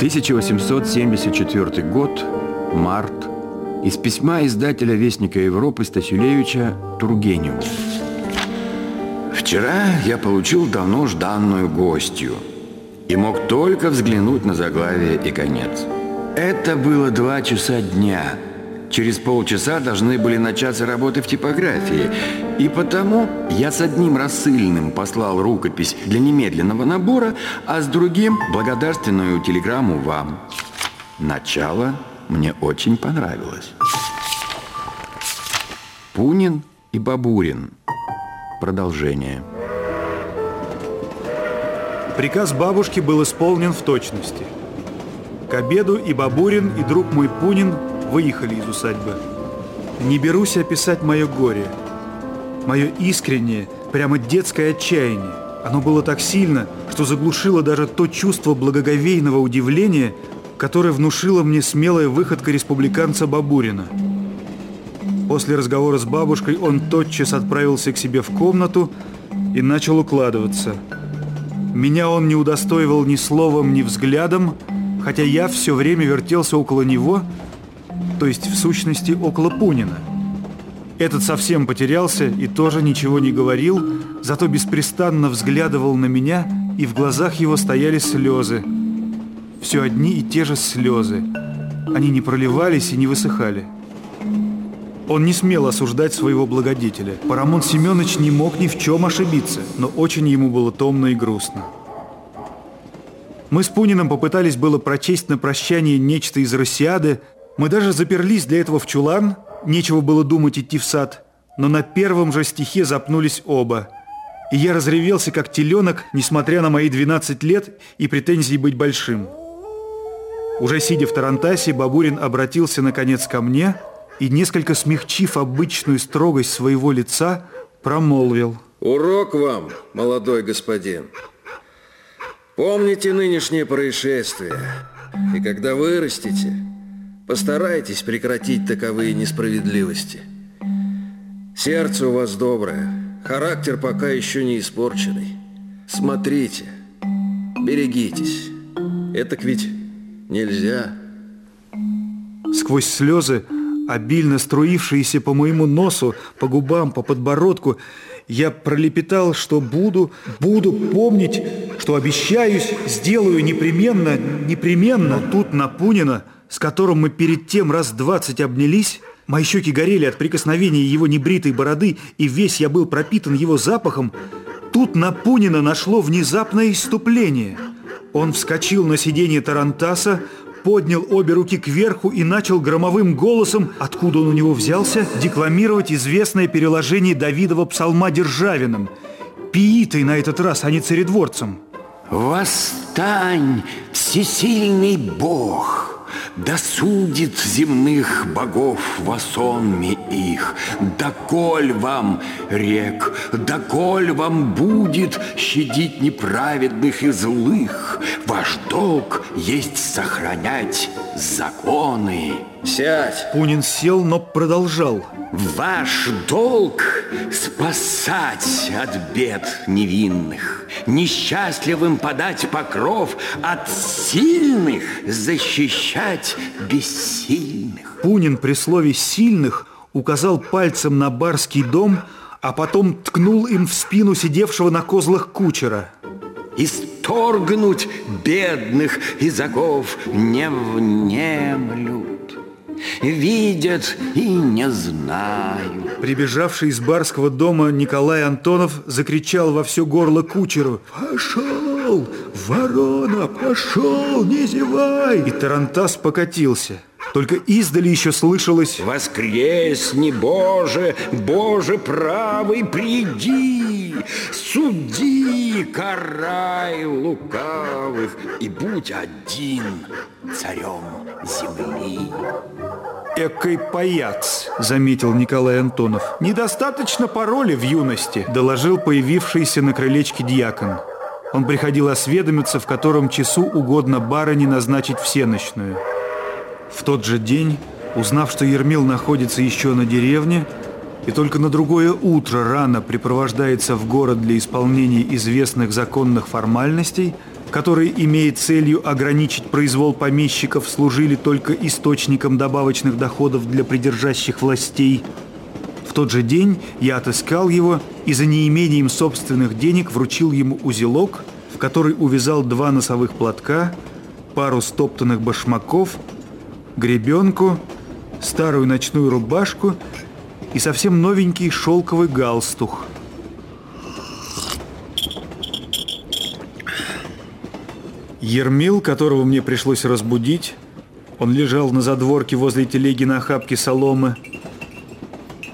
1874 год, март. Из письма издателя Вестника Европы Стасюлевича Тургеневу. Вчера я получил давно жданную гостью и мог только взглянуть на заглавие и конец. Это было два часа дня. Через полчаса должны были начаться работы в типографии. И потому я с одним рассыльным послал рукопись для немедленного набора, а с другим благодарственную телеграмму вам. Начало мне очень понравилось. Пунин и Бабурин. Продолжение. Приказ бабушки был исполнен в точности. К обеду и Бабурин, и друг мой Пунин выехали из усадьбы. Не берусь описать мое горе, мое искреннее, прямо детское отчаяние. Оно было так сильно, что заглушило даже то чувство благоговейного удивления, которое внушило мне смелая выходка республиканца Бабурина. После разговора с бабушкой он тотчас отправился к себе в комнату и начал укладываться – меня он не удостоивал ни словом, ни взглядом, хотя я все время вертелся около него, то есть в сущности около Пунина. Этот совсем потерялся и тоже ничего не говорил, зато беспрестанно взглядывал на меня, и в глазах его стояли слезы. Все одни и те же слезы. Они не проливались и не высыхали. Он не смел осуждать своего благодетеля. Парамон Семенович не мог ни в чем ошибиться, но очень ему было томно и грустно. Мы с Пуниным попытались было прочесть на прощание нечто из Россиады. Мы даже заперлись для этого в чулан. Нечего было думать идти в сад. Но на первом же стихе запнулись оба. И я разревелся, как теленок, несмотря на мои 12 лет и претензии быть большим. Уже сидя в Тарантасе, Бабурин обратился наконец ко мне – и, несколько смягчив обычную строгость своего лица, промолвил. «Урок вам, молодой господин. Помните нынешнее происшествие, и когда вырастете, постарайтесь прекратить таковые несправедливости. Сердце у вас доброе, характер пока еще не испорченный. Смотрите, берегитесь. Это ведь нельзя». Сквозь слезы обильно струившиеся по моему носу, по губам, по подбородку, я пролепетал, что буду, буду помнить, что обещаюсь, сделаю непременно, непременно. Тут на Пунина, с которым мы перед тем раз двадцать обнялись, мои щеки горели от прикосновения его небритой бороды, и весь я был пропитан его запахом, тут на Пунина нашло внезапное иступление. Он вскочил на сиденье Тарантаса, поднял обе руки кверху и начал громовым голосом, откуда он у него взялся, декламировать известное переложение Давидова псалма Державиным. Пиитой на этот раз, а не царедворцем. «Восстань, всесильный Бог!» Да судит земных богов во сонме их, Доколь вам, рек, доколь вам будет Щадить неправедных и злых, Ваш долг есть сохранять законы. Сядь! Пунин сел, но продолжал. Ваш долг спасать от бед невинных, Несчастливым подать покров, От сильных защищать бессильных. Пунин при слове «сильных» указал пальцем на барский дом, а потом ткнул им в спину сидевшего на козлах кучера. Исторгнуть бедных из оков не внемлют видят и не знаю. Прибежавший из барского дома Николай Антонов закричал во все горло кучеру. «Пошел! Ворона, пошел, не зевай!» И Тарантас покатился. Только издали еще слышалось «Воскресни, Боже, Боже правый, приди, суди, карай лукавых, и будь один царем земли». «Экой паяц», — заметил Николай Антонов. «Недостаточно пароля в юности», — доложил появившийся на крылечке дьякон. Он приходил осведомиться, в котором часу угодно барыне назначить всеночную. В тот же день, узнав, что Ермил находится еще на деревне, и только на другое утро рано припровождается в город для исполнения известных законных формальностей, которые, имея целью ограничить произвол помещиков, служили только источником добавочных доходов для придержащих властей. В тот же день я отыскал его и за неимением собственных денег вручил ему узелок, в который увязал два носовых платка, пару стоптанных башмаков, гребенку, старую ночную рубашку и совсем новенький шелковый галстух. Ермил, которого мне пришлось разбудить, он лежал на задворке возле телеги на охапке соломы.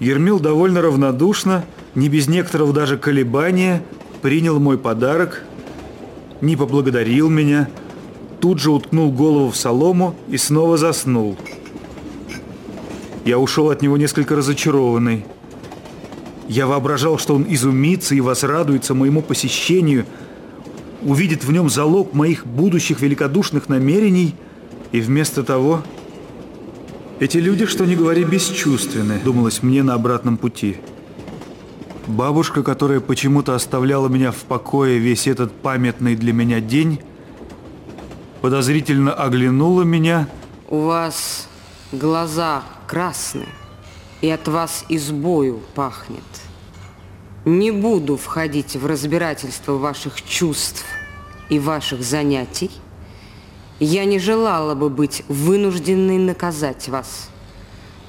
Ермил довольно равнодушно, не без некоторого даже колебания, принял мой подарок, не поблагодарил меня, тут же уткнул голову в солому и снова заснул. Я ушел от него несколько разочарованный. Я воображал, что он изумится и возрадуется моему посещению – увидит в нем залог моих будущих великодушных намерений, и вместо того... Эти люди, что ни говори, бесчувственны, думалось мне на обратном пути. Бабушка, которая почему-то оставляла меня в покое весь этот памятный для меня день, подозрительно оглянула меня. У вас глаза красные, и от вас избою пахнет. Не буду входить в разбирательство ваших чувств и ваших занятий. Я не желала бы быть вынужденной наказать вас.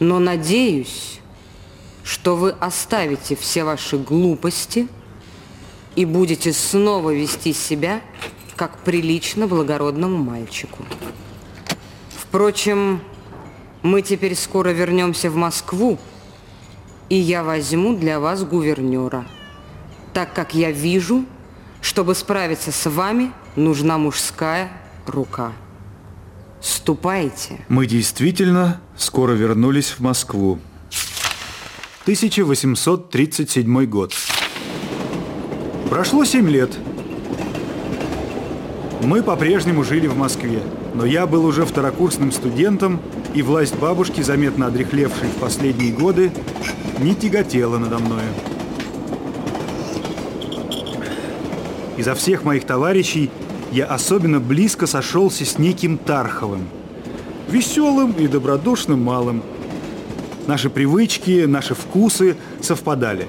Но надеюсь, что вы оставите все ваши глупости и будете снова вести себя, как прилично благородному мальчику. Впрочем, мы теперь скоро вернемся в Москву, и я возьму для вас гувернера, так как я вижу, чтобы справиться с вами, нужна мужская рука. Ступайте. Мы действительно скоро вернулись в Москву. 1837 год. Прошло 7 лет. Мы по-прежнему жили в Москве, но я был уже второкурсным студентом, и власть бабушки, заметно одрехлевшей в последние годы, не тяготела надо мною. Изо всех моих товарищей я особенно близко сошелся с неким Тарховым. Веселым и добродушным малым. Наши привычки, наши вкусы совпадали.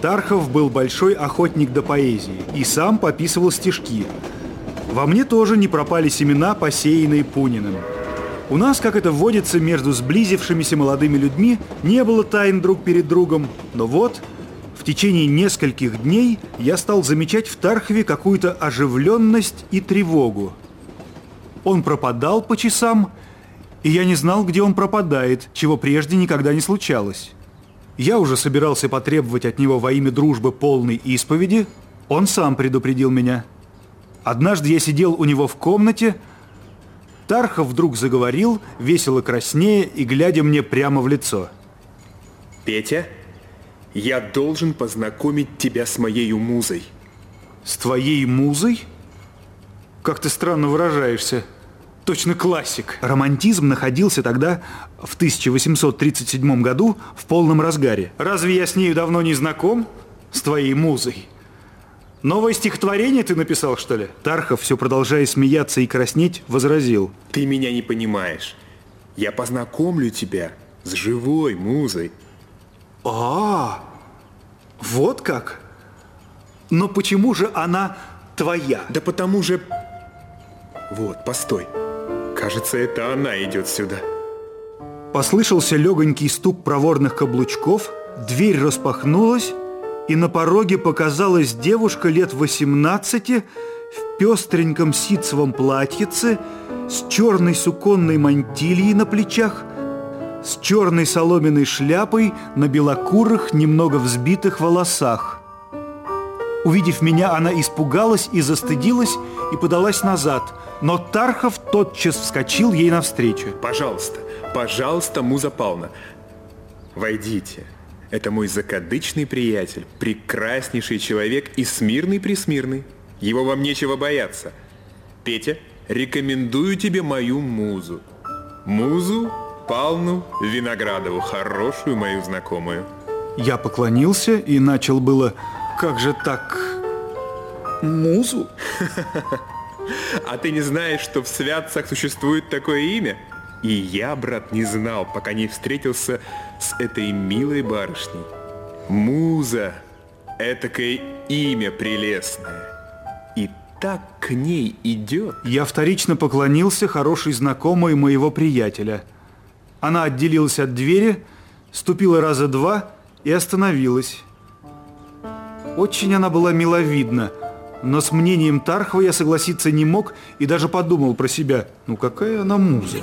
Тархов был большой охотник до поэзии и сам пописывал стишки. Во мне тоже не пропали семена, посеянные Пуниным. У нас, как это вводится между сблизившимися молодыми людьми, не было тайн друг перед другом. Но вот, в течение нескольких дней я стал замечать в Тархове какую-то оживленность и тревогу. Он пропадал по часам, и я не знал, где он пропадает, чего прежде никогда не случалось. Я уже собирался потребовать от него во имя дружбы полной исповеди, он сам предупредил меня. Однажды я сидел у него в комнате, Тархов вдруг заговорил, весело краснея и глядя мне прямо в лицо. «Петя, я должен познакомить тебя с моей музой». «С твоей музой? Как ты странно выражаешься. Точно классик». Романтизм находился тогда, в 1837 году, в полном разгаре. «Разве я с нею давно не знаком? С твоей музой?» Новое стихотворение ты написал, что ли? Тархов, все продолжая смеяться и краснеть, возразил. Ты меня не понимаешь. Я познакомлю тебя с живой музой. А, -а, а, вот как? Но почему же она твоя? Да потому же... Вот, постой. Кажется, это она идет сюда. Послышался легонький стук проворных каблучков, дверь распахнулась, и на пороге показалась девушка лет 18 в пестреньком ситцевом платьице с черной суконной мантильей на плечах, с черной соломенной шляпой на белокурых, немного взбитых волосах. Увидев меня, она испугалась и застыдилась и подалась назад, но Тархов тотчас вскочил ей навстречу. «Пожалуйста, пожалуйста, Муза Павловна, войдите». Это мой закадычный приятель, прекраснейший человек и смирный-присмирный. Его вам нечего бояться. Петя, рекомендую тебе мою музу. Музу Палну Виноградову, хорошую мою знакомую. Я поклонился и начал было, как же так, музу? А ты не знаешь, что в святцах существует такое имя? И я, брат, не знал, пока не встретился с этой милой барышней. Муза. Этакое имя прелестное. И так к ней идет. Я вторично поклонился хорошей знакомой моего приятеля. Она отделилась от двери, ступила раза два и остановилась. Очень она была миловидна, но с мнением Тархова я согласиться не мог и даже подумал про себя, ну какая она муза.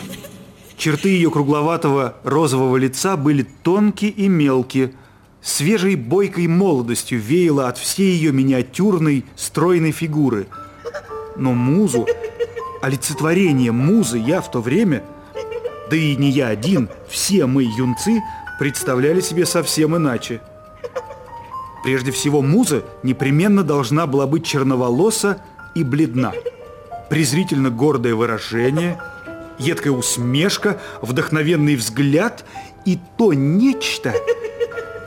Черты ее кругловатого розового лица были тонкие и мелкие, свежей бойкой молодостью веяло от всей ее миниатюрной, стройной фигуры. Но музу, олицетворение музы я в то время, да и не я один, все мы, юнцы, представляли себе совсем иначе. Прежде всего, муза непременно должна была быть черноволоса и бледна. Презрительно гордое выражение, едкая усмешка, вдохновенный взгляд и то нечто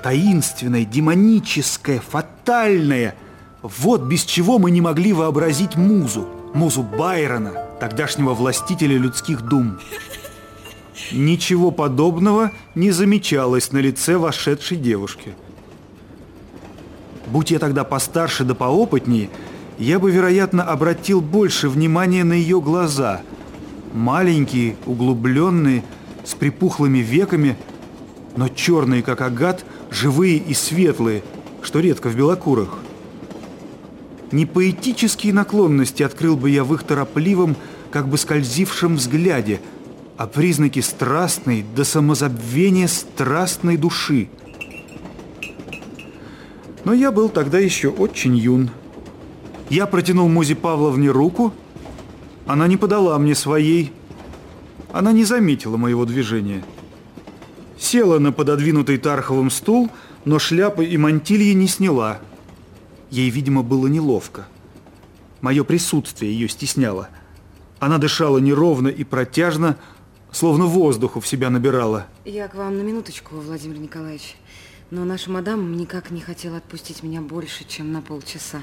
таинственное, демоническое, фатальное. Вот без чего мы не могли вообразить музу, музу Байрона, тогдашнего властителя людских дум. Ничего подобного не замечалось на лице вошедшей девушки – Будь я тогда постарше да поопытнее, я бы, вероятно, обратил больше внимания на ее глаза. Маленькие, углубленные, с припухлыми веками, но черные, как агат, живые и светлые, что редко в белокурах. Не поэтические наклонности открыл бы я в их торопливом, как бы скользившем взгляде, а признаки страстной до самозабвения страстной души – но я был тогда еще очень юн. Я протянул Музе Павловне руку. Она не подала мне своей. Она не заметила моего движения. Села на пододвинутый Тарховым стул, но шляпы и мантильи не сняла. Ей, видимо, было неловко. Мое присутствие ее стесняло. Она дышала неровно и протяжно, словно воздуху в себя набирала. Я к вам на минуточку, Владимир Николаевич. Но наша мадам никак не хотела отпустить меня больше, чем на полчаса.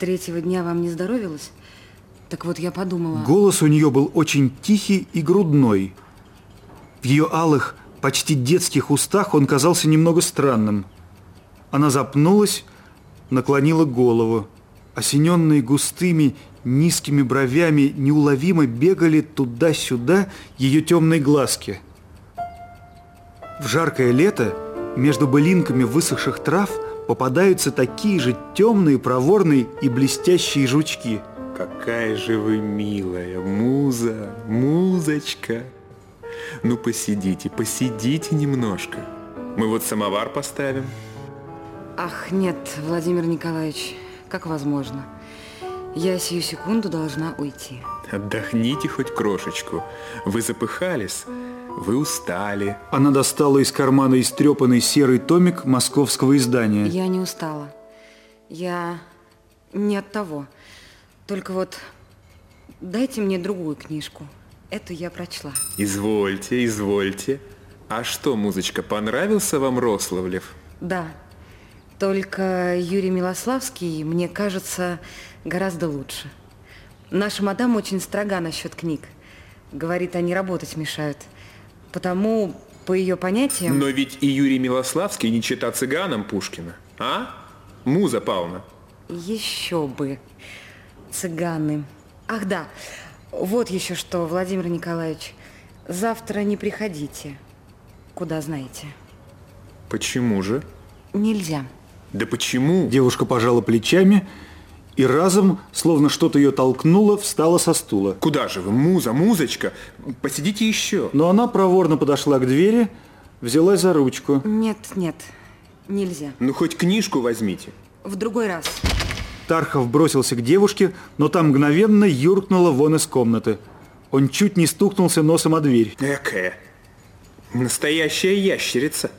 Третьего дня вам не здоровилось? Так вот, я подумала... Голос у нее был очень тихий и грудной. В ее алых, почти детских устах он казался немного странным. Она запнулась, наклонила голову. Осененные густыми, низкими бровями неуловимо бегали туда-сюда ее темные глазки. В жаркое лето между былинками высохших трав попадаются такие же темные, проворные и блестящие жучки. Какая же вы милая, муза, музочка. Ну посидите, посидите немножко. Мы вот самовар поставим. Ах, нет, Владимир Николаевич, как возможно. Я сию секунду должна уйти. Отдохните хоть крошечку. Вы запыхались, вы устали. Она достала из кармана истрепанный серый томик московского издания. Я не устала. Я не от того. Только вот дайте мне другую книжку. Эту я прочла. Извольте, извольте. А что, музычка, понравился вам Рославлев? Да. Только Юрий Милославский, мне кажется, гораздо лучше. Наша мадам очень строга насчет книг. Говорит, они работать мешают. Потому, по ее понятиям... Но ведь и Юрий Милославский не чита цыганам Пушкина, а? Муза Павловна. Еще бы. Цыганы. Ах да, вот еще что, Владимир Николаевич. Завтра не приходите. Куда знаете. Почему же? Нельзя. Да почему? Девушка пожала плечами и разом, словно что-то ее толкнуло, встала со стула. Куда же вы, муза, музочка? Посидите еще. Но она проворно подошла к двери, взялась за ручку. Нет, нет, нельзя. Ну, хоть книжку возьмите. В другой раз. Тархов бросился к девушке, но там мгновенно юркнула вон из комнаты. Он чуть не стукнулся носом о дверь. Экая. Настоящая ящерица.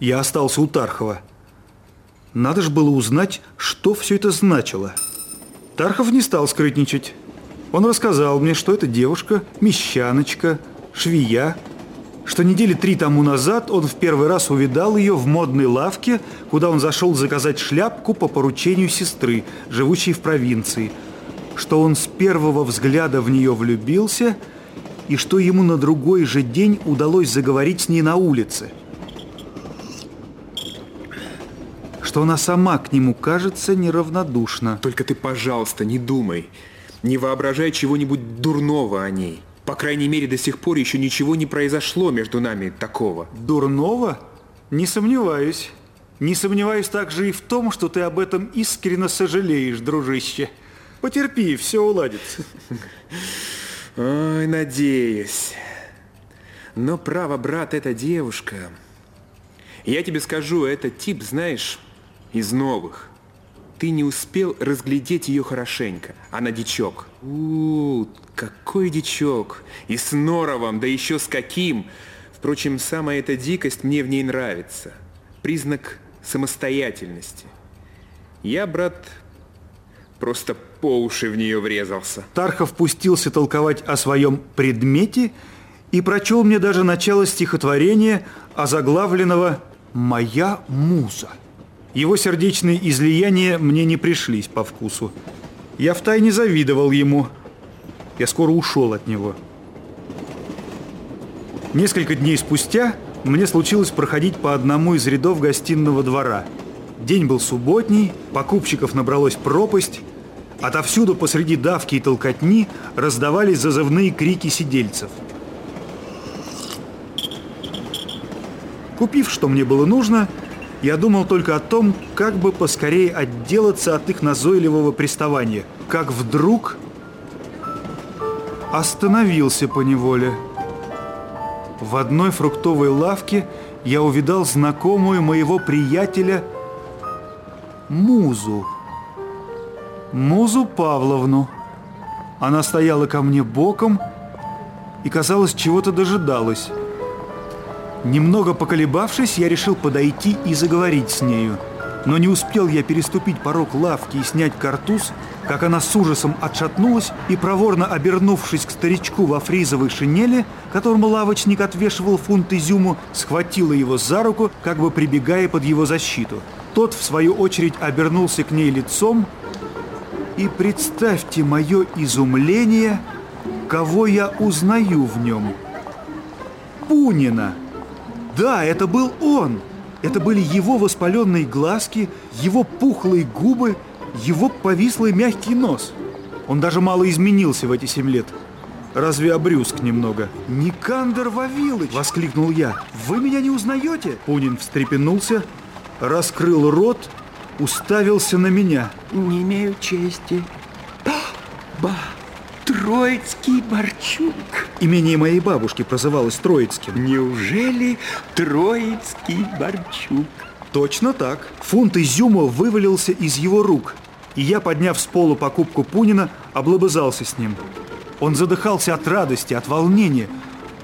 Я остался у Тархова. Надо же было узнать, что все это значило. Тархов не стал скрытничать. Он рассказал мне, что эта девушка – мещаночка, швея, что недели три тому назад он в первый раз увидал ее в модной лавке, куда он зашел заказать шляпку по поручению сестры, живущей в провинции. что он с первого взгляда в нее влюбился и что ему на другой же день удалось заговорить с ней на улице. Что она сама к нему кажется неравнодушна. Только ты, пожалуйста, не думай. Не воображай чего-нибудь дурного о ней. По крайней мере, до сих пор еще ничего не произошло между нами такого. Дурного? Не сомневаюсь. Не сомневаюсь также и в том, что ты об этом искренне сожалеешь, дружище. Потерпи, все уладится. Ой, надеюсь. Но право, брат, эта девушка... Я тебе скажу, это тип, знаешь, из новых. Ты не успел разглядеть ее хорошенько. Она дичок. У, -у какой дичок. И с норовом, да еще с каким. Впрочем, самая эта дикость мне в ней нравится. Признак самостоятельности. Я, брат, просто по уши в нее врезался. Тархов пустился толковать о своем предмете и прочел мне даже начало стихотворения, озаглавленного «Моя муза». Его сердечные излияния мне не пришлись по вкусу. Я втайне завидовал ему. Я скоро ушел от него. Несколько дней спустя мне случилось проходить по одному из рядов гостиного двора. День был субботний, покупщиков набралось пропасть. Отовсюду посреди давки и толкотни раздавались зазывные крики сидельцев. Купив, что мне было нужно, я думал только о том, как бы поскорее отделаться от их назойливого приставания. Как вдруг остановился по неволе. В одной фруктовой лавке я увидал знакомую моего приятеля Музу. Музу Павловну. Она стояла ко мне боком и, казалось, чего-то дожидалась. Немного поколебавшись, я решил подойти и заговорить с нею. Но не успел я переступить порог лавки и снять картуз, как она с ужасом отшатнулась и, проворно обернувшись к старичку во фризовой шинели, которому лавочник отвешивал фунт изюму, схватила его за руку, как бы прибегая под его защиту. Тот, в свою очередь, обернулся к ней лицом, и представьте мое изумление, кого я узнаю в нем. Пунина! Да, это был он. Это были его воспаленные глазки, его пухлые губы, его повислый мягкий нос. Он даже мало изменился в эти семь лет. Разве обрюзг немного? «Никандр Вавилыч!» – воскликнул я. «Вы меня не узнаете?» Пунин встрепенулся, раскрыл рот, уставился на меня. «Не имею чести». «Ба!» Троицкий Борчук. Имение моей бабушки прозывалось Троицким. Неужели Троицкий Борчук? Точно так. Фунт изюма вывалился из его рук, и я, подняв с полу покупку Пунина, облобызался с ним. Он задыхался от радости, от волнения.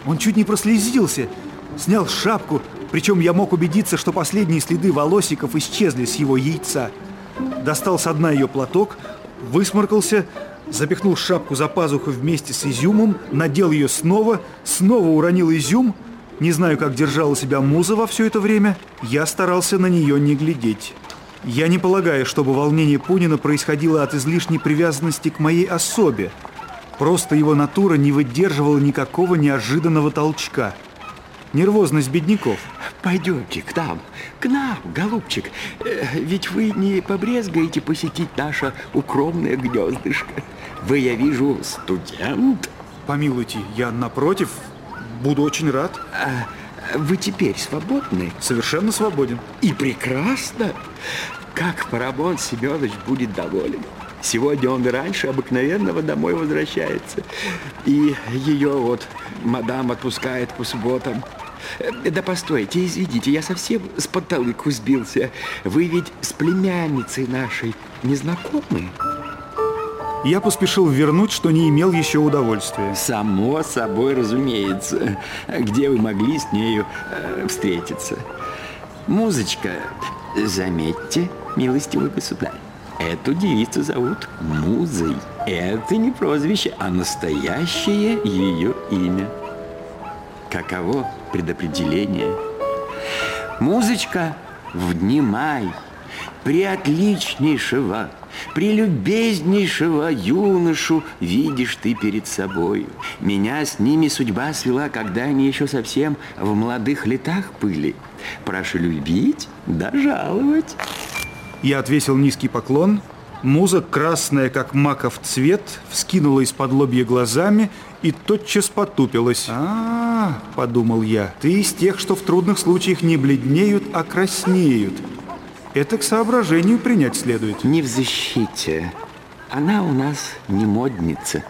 Он чуть не прослезился, снял шапку, причем я мог убедиться, что последние следы волосиков исчезли с его яйца. Достал с дна ее платок, высморкался, запихнул шапку за пазуху вместе с изюмом, надел ее снова, снова уронил изюм. Не знаю, как держала себя муза во все это время. Я старался на нее не глядеть. Я не полагаю, чтобы волнение Пунина происходило от излишней привязанности к моей особе. Просто его натура не выдерживала никакого неожиданного толчка. Нервозность бедняков. Пойдемте к нам, к нам, голубчик. Э, ведь вы не побрезгаете посетить наше укромное гнездышко. Вы, я вижу, студент. Помилуйте, я напротив буду очень рад. А вы теперь свободны? Совершенно свободен. И прекрасно. Как Парабон Семенович будет доволен. Сегодня он раньше обыкновенного домой возвращается. И ее вот мадам отпускает по субботам. Э, да постойте, извините, я совсем с потолыку сбился. Вы ведь с племянницей нашей не знакомы? Я поспешил вернуть, что не имел еще удовольствия. Само собой, разумеется. Где вы могли с нею э, встретиться? Музычка, заметьте, милостивый государь, эту девицу зовут Музой. Это не прозвище, а настоящее ее имя. Каково предопределение? Музычка, внимай, приотличнейшего Прелюбезнейшего юношу видишь ты перед собою. Меня с ними судьба свела, когда они еще совсем в молодых летах были. Прошу любить да жаловать. Я отвесил низкий поклон. Муза, красная, как маков цвет, вскинула из-под лобья глазами и тотчас потупилась. а, -а, -а подумал я, ты из тех, что в трудных случаях не бледнеют, а краснеют. Это к соображению принять следует. Не в защите. Она у нас не модница.